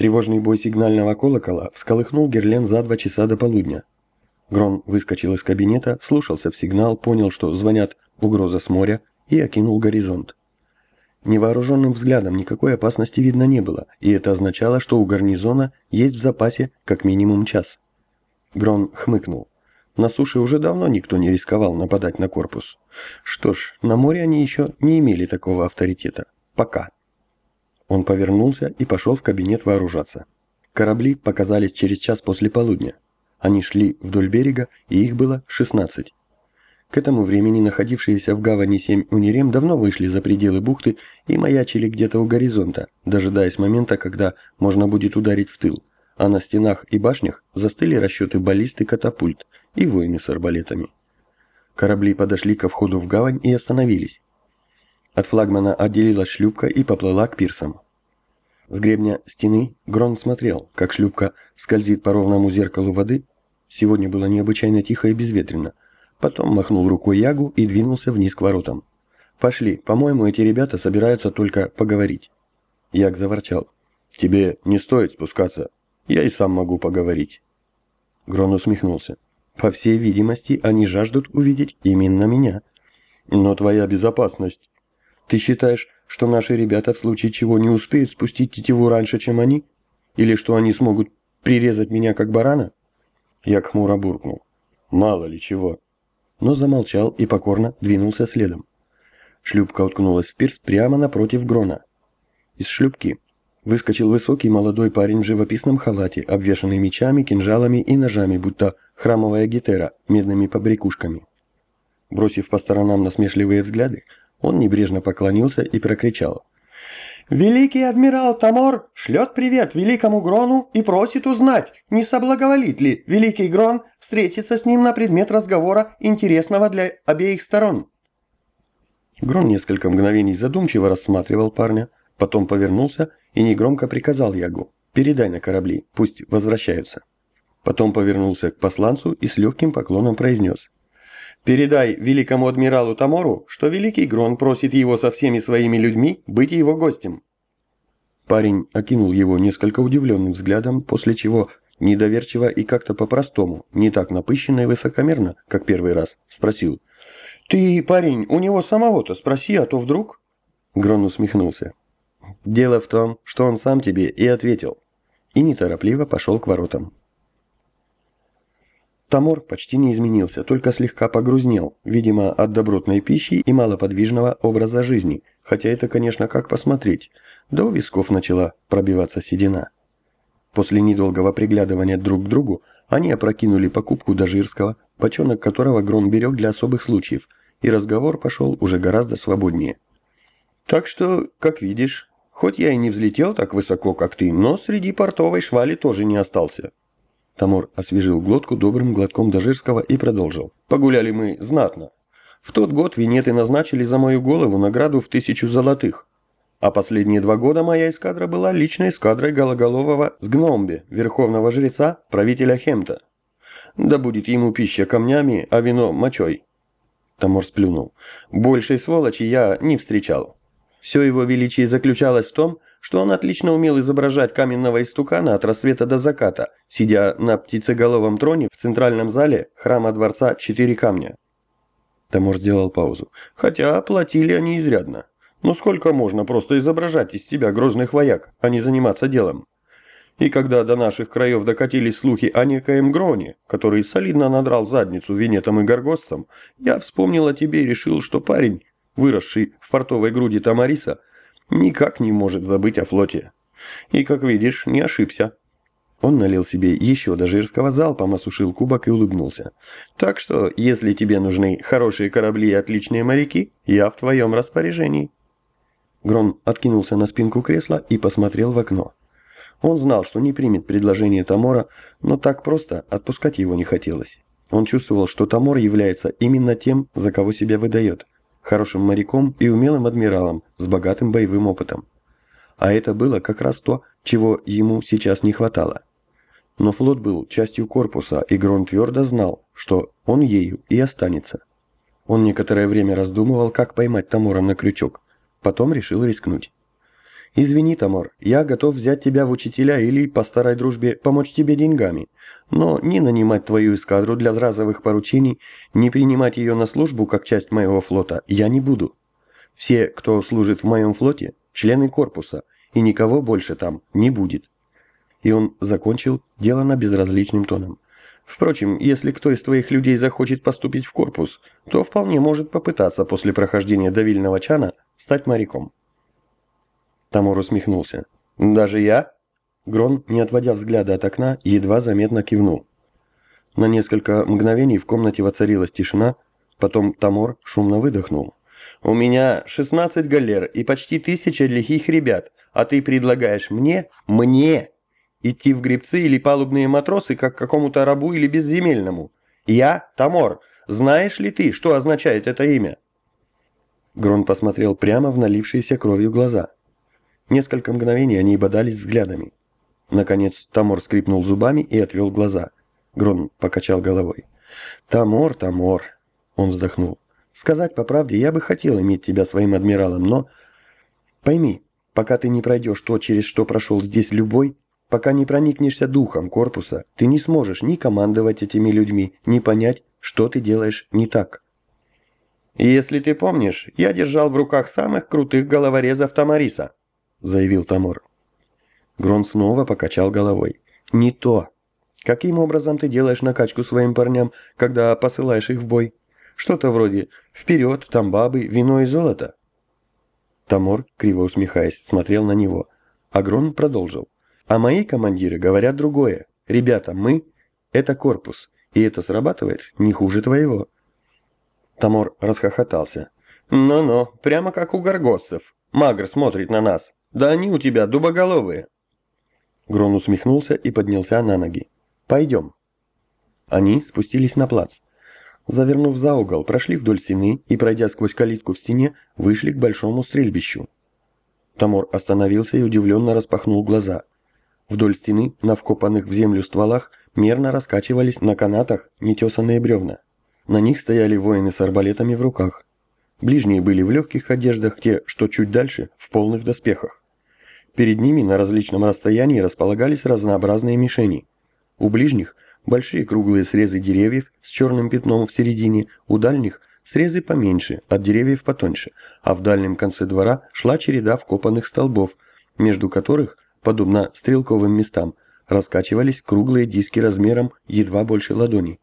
Тревожный бой сигнального колокола всколыхнул Герлен за два часа до полудня. Грон выскочил из кабинета, вслушался в сигнал, понял, что звонят угроза с моря и окинул горизонт. Невооруженным взглядом никакой опасности видно не было, и это означало, что у гарнизона есть в запасе как минимум час. Грон хмыкнул. На суше уже давно никто не рисковал нападать на корпус. Что ж, на море они еще не имели такого авторитета. Пока. Он повернулся и пошел в кабинет вооружаться. Корабли показались через час после полудня. Они шли вдоль берега, и их было 16. К этому времени находившиеся в гавани семь унирем давно вышли за пределы бухты и маячили где-то у горизонта, дожидаясь момента, когда можно будет ударить в тыл, а на стенах и башнях застыли расчеты баллисты катапульт и воины с арбалетами. Корабли подошли ко входу в гавань и остановились. От флагмана отделилась шлюпка и поплыла к пирсам. С гребня стены Грон смотрел, как шлюпка скользит по ровному зеркалу воды. Сегодня было необычайно тихо и безветренно, Потом махнул рукой Ягу и двинулся вниз к воротам. «Пошли, по-моему, эти ребята собираются только поговорить». Яг заворчал. «Тебе не стоит спускаться. Я и сам могу поговорить». Грон усмехнулся. «По всей видимости, они жаждут увидеть именно меня». «Но твоя безопасность...» «Ты считаешь, что наши ребята в случае чего не успеют спустить тетиву раньше, чем они? Или что они смогут прирезать меня как барана?» Я хмуро буркнул. «Мало ли чего» но замолчал и покорно двинулся следом. Шлюпка уткнулась в пирс прямо напротив Грона. Из шлюпки выскочил высокий молодой парень в живописном халате, обвешанный мечами, кинжалами и ножами, будто храмовая гетера медными побрякушками. Бросив по сторонам насмешливые взгляды, он небрежно поклонился и прокричал. «Великий адмирал Тамор шлет привет великому Грону и просит узнать, не соблаговолит ли великий Грон встретиться с ним на предмет разговора, интересного для обеих сторон». Грон несколько мгновений задумчиво рассматривал парня, потом повернулся и негромко приказал Ягу «Передай на корабли, пусть возвращаются». Потом повернулся к посланцу и с легким поклоном произнес Передай великому адмиралу Тамору, что великий Грон просит его со всеми своими людьми быть его гостем». Парень окинул его несколько удивленным взглядом, после чего недоверчиво и как-то по-простому, не так напыщенно и высокомерно, как первый раз, спросил. «Ты, парень, у него самого-то спроси, а то вдруг...» Грон усмехнулся. «Дело в том, что он сам тебе и ответил». И неторопливо пошел к воротам. Тамор почти не изменился, только слегка погрузнел, видимо, от добротной пищи и малоподвижного образа жизни, хотя это, конечно, как посмотреть. До висков начала пробиваться седина. После недолгого приглядывания друг к другу они опрокинули покупку Дожирского, бочонок которого Грон берег для особых случаев, и разговор пошел уже гораздо свободнее. «Так что, как видишь, хоть я и не взлетел так высоко, как ты, но среди портовой швали тоже не остался. Тамор освежил глотку добрым глотком Дожирского и продолжил. «Погуляли мы знатно. В тот год Венеты назначили за мою голову награду в тысячу золотых. А последние два года моя эскадра была личной эскадрой Гологолового с Гномби, верховного жреца, правителя Хемта. Да будет ему пища камнями, а вино мочой». Тамор сплюнул. «Большей сволочи я не встречал. Все его величие заключалось в том, что он отлично умел изображать каменного истукана от рассвета до заката, сидя на птицеголовом троне в центральном зале храма дворца «Четыре камня». Тамор сделал паузу. Хотя платили они изрядно. Но сколько можно просто изображать из себя грозных вояк, а не заниматься делом? И когда до наших краев докатились слухи о некоем Гроне, который солидно надрал задницу венетом и горгостцам, я вспомнил о тебе и решил, что парень, выросший в портовой груди Тамариса, никак не может забыть о флоте. И, как видишь, не ошибся. Он налил себе еще до жирского залпом, осушил кубок и улыбнулся. Так что, если тебе нужны хорошие корабли и отличные моряки, я в твоем распоряжении. Грон откинулся на спинку кресла и посмотрел в окно. Он знал, что не примет предложение Тамора, но так просто отпускать его не хотелось. Он чувствовал, что Тамор является именно тем, за кого себя выдает – хорошим моряком и умелым адмиралом с богатым боевым опытом. А это было как раз то, чего ему сейчас не хватало. Но флот был частью корпуса, и Грон твердо знал, что он ею и останется. Он некоторое время раздумывал, как поймать Тамора на крючок, потом решил рискнуть. Извини, Тамор, я готов взять тебя в учителя или, по старой дружбе, помочь тебе деньгами. Но не нанимать твою эскадру для разовых поручений, не принимать ее на службу как часть моего флота я не буду. Все, кто служит в моем флоте, члены корпуса, и никого больше там не будет. И он закончил дело на безразличным тоном. Впрочем, если кто из твоих людей захочет поступить в корпус, то вполне может попытаться после прохождения давильного чана стать моряком. Тамур усмехнулся. «Даже я?» Грон, не отводя взгляда от окна, едва заметно кивнул. На несколько мгновений в комнате воцарилась тишина, потом Тамор шумно выдохнул. «У меня 16 галер и почти тысяча лихих ребят, а ты предлагаешь мне, мне, идти в гребцы или палубные матросы, как какому-то рабу или безземельному. Я, Тамор, знаешь ли ты, что означает это имя?» Грон посмотрел прямо в налившиеся кровью глаза. Несколько мгновений они бодались взглядами. Наконец Тамор скрипнул зубами и отвел глаза. Грон покачал головой. «Тамор, Тамор!» Он вздохнул. «Сказать по правде, я бы хотел иметь тебя своим адмиралом, но... Пойми, пока ты не пройдешь то, через что прошел здесь любой, пока не проникнешься духом корпуса, ты не сможешь ни командовать этими людьми, ни понять, что ты делаешь не так». «Если ты помнишь, я держал в руках самых крутых головорезов Тамариса», — заявил Тамор. Грон снова покачал головой. «Не то. Каким образом ты делаешь накачку своим парням, когда посылаешь их в бой? Что-то вроде «Вперед, там бабы, вино и золото». Тамор, криво усмехаясь, смотрел на него. А Грон продолжил. «А мои командиры говорят другое. Ребята, мы — это корпус, и это срабатывает не хуже твоего». Тамор расхохотался. «Ну-ну, прямо как у горгоссов. Магр смотрит на нас. Да они у тебя дубоголовые. Грон усмехнулся и поднялся на ноги. Пойдем. Они спустились на плац. Завернув за угол, прошли вдоль стены и, пройдя сквозь калитку в стене, вышли к большому стрельбищу. Тамор остановился и удивленно распахнул глаза. Вдоль стены, на вкопанных в землю стволах, мерно раскачивались на канатах нетесанные бревна. На них стояли воины с арбалетами в руках. Ближние были в легких одеждах, те, что чуть дальше, в полных доспехах. Перед ними на различном расстоянии располагались разнообразные мишени. У ближних – большие круглые срезы деревьев с черным пятном в середине, у дальних – срезы поменьше, от деревьев потоньше, а в дальнем конце двора шла череда вкопанных столбов, между которых, подобно стрелковым местам, раскачивались круглые диски размером едва больше ладони.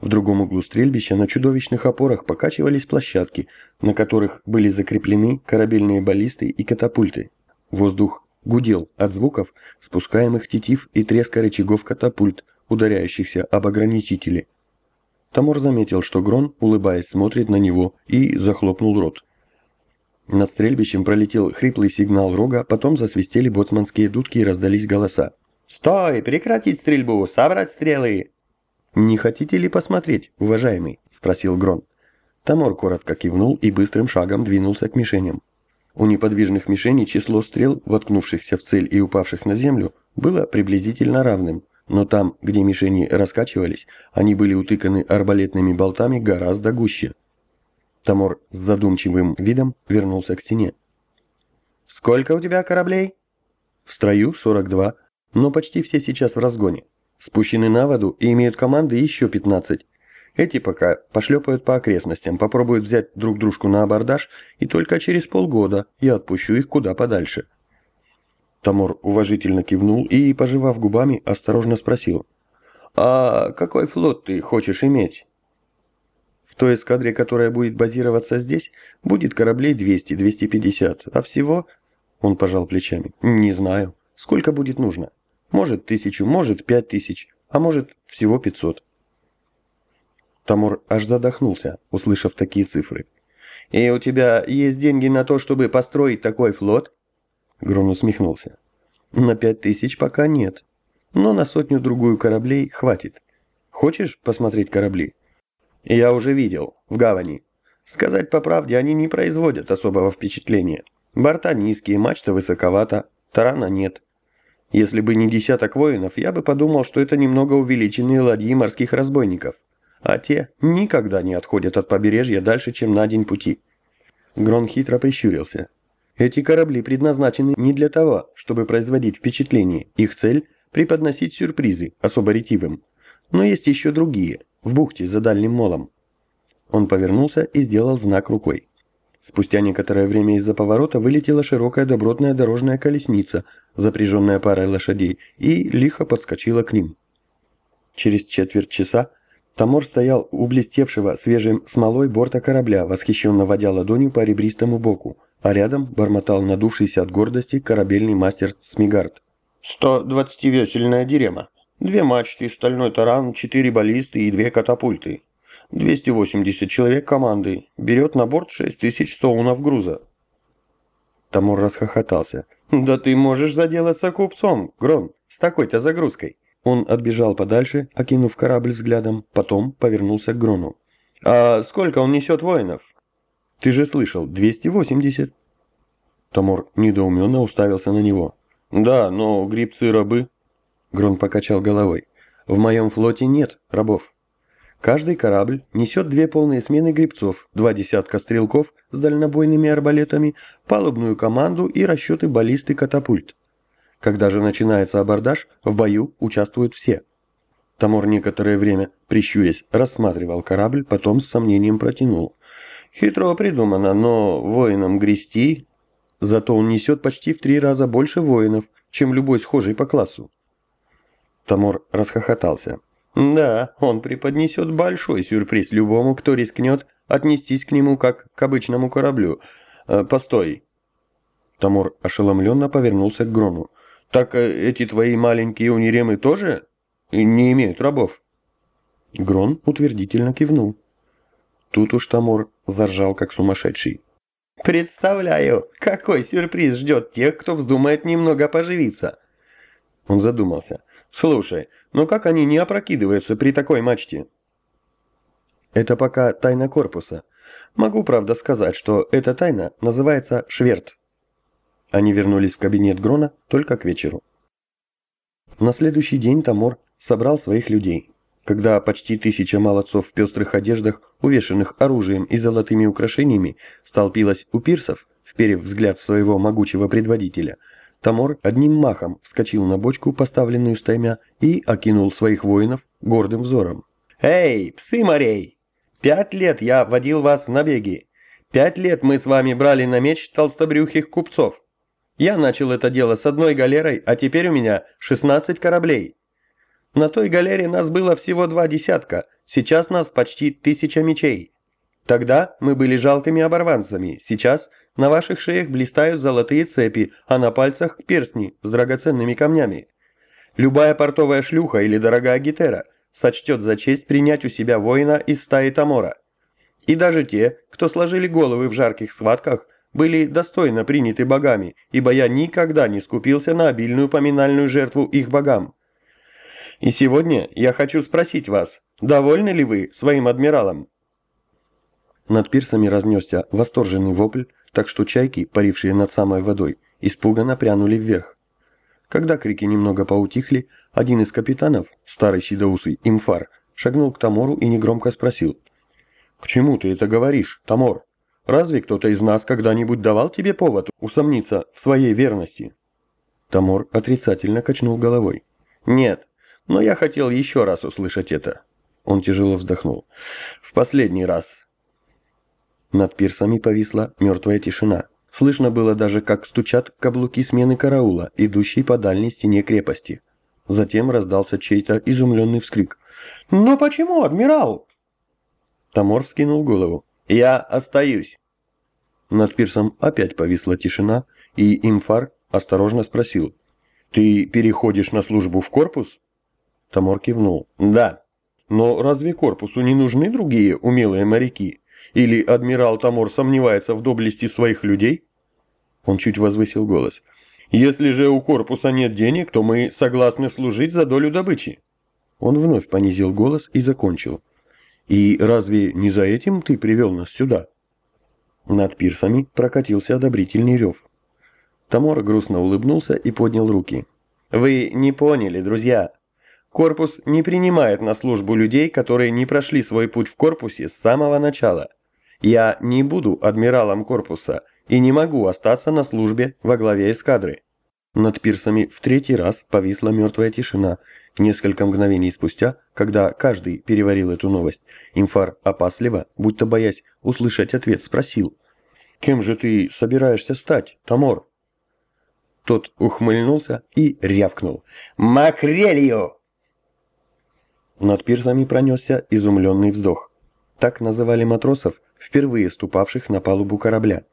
В другом углу стрельбища на чудовищных опорах покачивались площадки, на которых были закреплены корабельные баллисты и катапульты. Воздух гудел от звуков, спускаемых тетив и треска рычагов катапульт, ударяющихся об ограничители. Тамор заметил, что Грон, улыбаясь, смотрит на него и захлопнул рот. Над стрельбищем пролетел хриплый сигнал рога, потом засвистели боцманские дудки и раздались голоса. «Стой! Прекратить стрельбу! Собрать стрелы!» «Не хотите ли посмотреть, уважаемый?» – спросил Грон. Тамор коротко кивнул и быстрым шагом двинулся к мишеням. У неподвижных мишеней число стрел, воткнувшихся в цель и упавших на землю, было приблизительно равным, но там, где мишени раскачивались, они были утыканы арбалетными болтами гораздо гуще. Тамор с задумчивым видом вернулся к стене. «Сколько у тебя кораблей?» «В строю 42, но почти все сейчас в разгоне. Спущены на воду и имеют команды еще 15. Эти пока пошлепают по окрестностям, попробуют взять друг дружку на абордаж, и только через полгода я отпущу их куда подальше. Тамор уважительно кивнул и, пожевав губами, осторожно спросил. «А какой флот ты хочешь иметь?» «В той эскадре, которая будет базироваться здесь, будет кораблей 200-250, а всего...» Он пожал плечами. «Не знаю. Сколько будет нужно? Может, тысячу, может, пять тысяч, а может, всего пятьсот». Тамур аж задохнулся, услышав такие цифры. «И у тебя есть деньги на то, чтобы построить такой флот?» Грон усмехнулся. «На пять тысяч пока нет, но на сотню-другую кораблей хватит. Хочешь посмотреть корабли?» «Я уже видел, в гавани. Сказать по правде, они не производят особого впечатления. Борта низкие, мачта высоковата, тарана нет. Если бы не десяток воинов, я бы подумал, что это немного увеличенные ладьи морских разбойников а те никогда не отходят от побережья дальше, чем на день пути. Грон хитро прищурился. Эти корабли предназначены не для того, чтобы производить впечатление. Их цель – преподносить сюрпризы особо ретивым. Но есть еще другие, в бухте за дальним молом. Он повернулся и сделал знак рукой. Спустя некоторое время из-за поворота вылетела широкая добротная дорожная колесница, запряженная парой лошадей, и лихо подскочила к ним. Через четверть часа Тамор стоял у блестевшего свежим смолой борта корабля, восхищенно водя ладонью по ребристому боку, а рядом бормотал надувшийся от гордости корабельный мастер Смигард. «Сто двадцативесельная дирема. Две мачты, стальной таран, четыре баллисты и две катапульты. 280 человек команды. Берет на борт 6000 стоунов груза». Тамор расхохотался. «Да ты можешь заделаться купцом, Грон, с такой-то загрузкой». Он отбежал подальше, окинув корабль взглядом, потом повернулся к Грону. «А сколько он несет воинов?» «Ты же слышал, 280». Тамор недоуменно уставился на него. «Да, но грибцы-рабы...» Грон покачал головой. «В моем флоте нет рабов. Каждый корабль несет две полные смены грибцов, два десятка стрелков с дальнобойными арбалетами, палубную команду и расчеты баллисты катапульт. Когда же начинается абордаж, в бою участвуют все. Тамор некоторое время, прищурясь, рассматривал корабль, потом с сомнением протянул. «Хитро придумано, но воинам грести...» Зато он несет почти в три раза больше воинов, чем любой схожий по классу. Тамор расхохотался. «Да, он преподнесет большой сюрприз любому, кто рискнет отнестись к нему как к обычному кораблю. Э, постой!» Тамор ошеломленно повернулся к Грону. Так э, эти твои маленькие униремы тоже не имеют рабов? Грон утвердительно кивнул. Тут уж Тамор заржал как сумасшедший. «Представляю, какой сюрприз ждет тех, кто вздумает немного поживиться!» Он задумался. «Слушай, ну как они не опрокидываются при такой мачте?» «Это пока тайна корпуса. Могу, правда, сказать, что эта тайна называется шверт. Они вернулись в кабинет Грона только к вечеру. На следующий день Тамор собрал своих людей. Когда почти тысяча молодцов в пестрых одеждах, увешанных оружием и золотыми украшениями, столпилась у пирсов, вперев взгляд своего могучего предводителя, Тамор одним махом вскочил на бочку, поставленную стаймя, и окинул своих воинов гордым взором. «Эй, псы морей! Пять лет я водил вас в набеги. Пять лет мы с вами брали на меч толстобрюхих купцов. Я начал это дело с одной галерой, а теперь у меня 16 кораблей. На той галере нас было всего два десятка, сейчас нас почти тысяча мечей. Тогда мы были жалкими оборванцами, сейчас на ваших шеях блистают золотые цепи, а на пальцах перстни с драгоценными камнями. Любая портовая шлюха или дорогая гитера сочтет за честь принять у себя воина из стаи Тамора. И даже те, кто сложили головы в жарких схватках, были достойно приняты богами, ибо я никогда не скупился на обильную поминальную жертву их богам. И сегодня я хочу спросить вас, довольны ли вы своим адмиралом?» Над пирсами разнесся восторженный вопль, так что чайки, парившие над самой водой, испуганно прянули вверх. Когда крики немного поутихли, один из капитанов, старый седоусый Имфар, шагнул к Тамору и негромко спросил. «К чему ты это говоришь, Тамор?» Разве кто-то из нас когда-нибудь давал тебе повод усомниться в своей верности?» Тамор отрицательно качнул головой. «Нет, но я хотел еще раз услышать это». Он тяжело вздохнул. «В последний раз». Над пирсами повисла мертвая тишина. Слышно было даже, как стучат каблуки смены караула, идущей по дальней стене крепости. Затем раздался чей-то изумленный вскрик. «Но почему, адмирал?» Тамор вскинул голову. «Я остаюсь». Над пирсом опять повисла тишина, и Имфар осторожно спросил. «Ты переходишь на службу в корпус?» Тамор кивнул. «Да. Но разве корпусу не нужны другие умелые моряки? Или адмирал Тамор сомневается в доблести своих людей?» Он чуть возвысил голос. «Если же у корпуса нет денег, то мы согласны служить за долю добычи». Он вновь понизил голос и закончил. «И разве не за этим ты привел нас сюда?» Над пирсами прокатился одобрительный рев. Тамор грустно улыбнулся и поднял руки. «Вы не поняли, друзья. Корпус не принимает на службу людей, которые не прошли свой путь в корпусе с самого начала. Я не буду адмиралом корпуса, и не могу остаться на службе во главе эскадры». Над пирсами в третий раз повисла мертвая тишина. Несколько мгновений спустя, когда каждый переварил эту новость, Инфар опасливо, будто боясь услышать ответ, спросил. «Кем же ты собираешься стать, Тамор?» Тот ухмыльнулся и рявкнул. «Макрелью!» Над пирсами пронесся изумленный вздох. Так называли матросов, впервые ступавших на палубу корабля.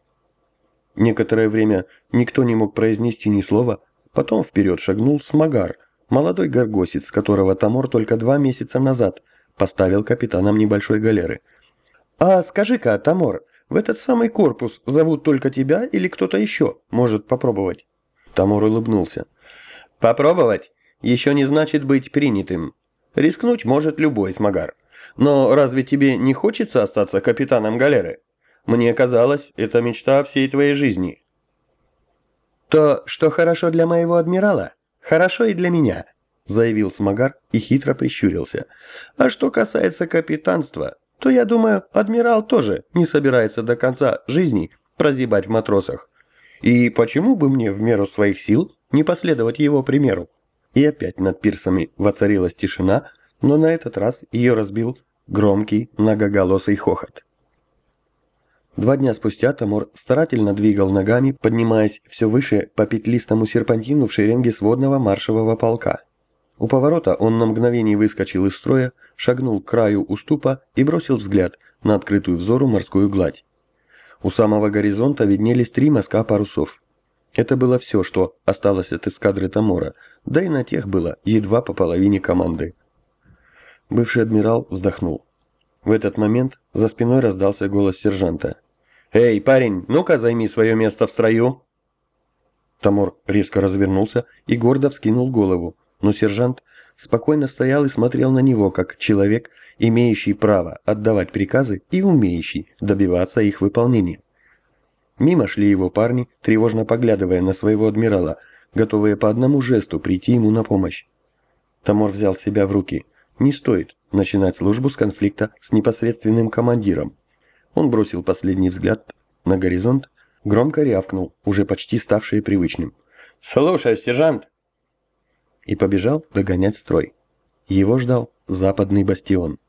Некоторое время никто не мог произнести ни слова, потом вперед шагнул Смагар, молодой горгосец, которого Тамор только два месяца назад поставил капитаном небольшой галеры. «А скажи-ка, Тамор, в этот самый корпус зовут только тебя или кто-то еще может попробовать?» Тамор улыбнулся. «Попробовать еще не значит быть принятым. Рискнуть может любой Смагар. Но разве тебе не хочется остаться капитаном галеры?» Мне казалось, это мечта всей твоей жизни». «То, что хорошо для моего адмирала, хорошо и для меня», заявил Смагар и хитро прищурился. «А что касается капитанства, то, я думаю, адмирал тоже не собирается до конца жизни прозябать в матросах. И почему бы мне в меру своих сил не последовать его примеру?» И опять над пирсами воцарилась тишина, но на этот раз ее разбил громкий многоголосый хохот. Два дня спустя Тамор старательно двигал ногами, поднимаясь все выше по петлистому серпантину в шеренге сводного маршевого полка. У поворота он на мгновение выскочил из строя, шагнул к краю уступа и бросил взгляд на открытую взору морскую гладь. У самого горизонта виднелись три мазка парусов. Это было все, что осталось от эскадры Тамора, да и на тех было едва по половине команды. Бывший адмирал вздохнул. В этот момент за спиной раздался голос сержанта. «Эй, парень, ну-ка займи свое место в строю!» Тамор резко развернулся и гордо вскинул голову, но сержант спокойно стоял и смотрел на него, как человек, имеющий право отдавать приказы и умеющий добиваться их выполнения. Мимо шли его парни, тревожно поглядывая на своего адмирала, готовые по одному жесту прийти ему на помощь. Тамор взял себя в руки. Не стоит начинать службу с конфликта с непосредственным командиром. Он бросил последний взгляд на горизонт, громко рявкнул, уже почти ставший привычным. «Слушай, сержант!» И побежал догонять строй. Его ждал западный бастион.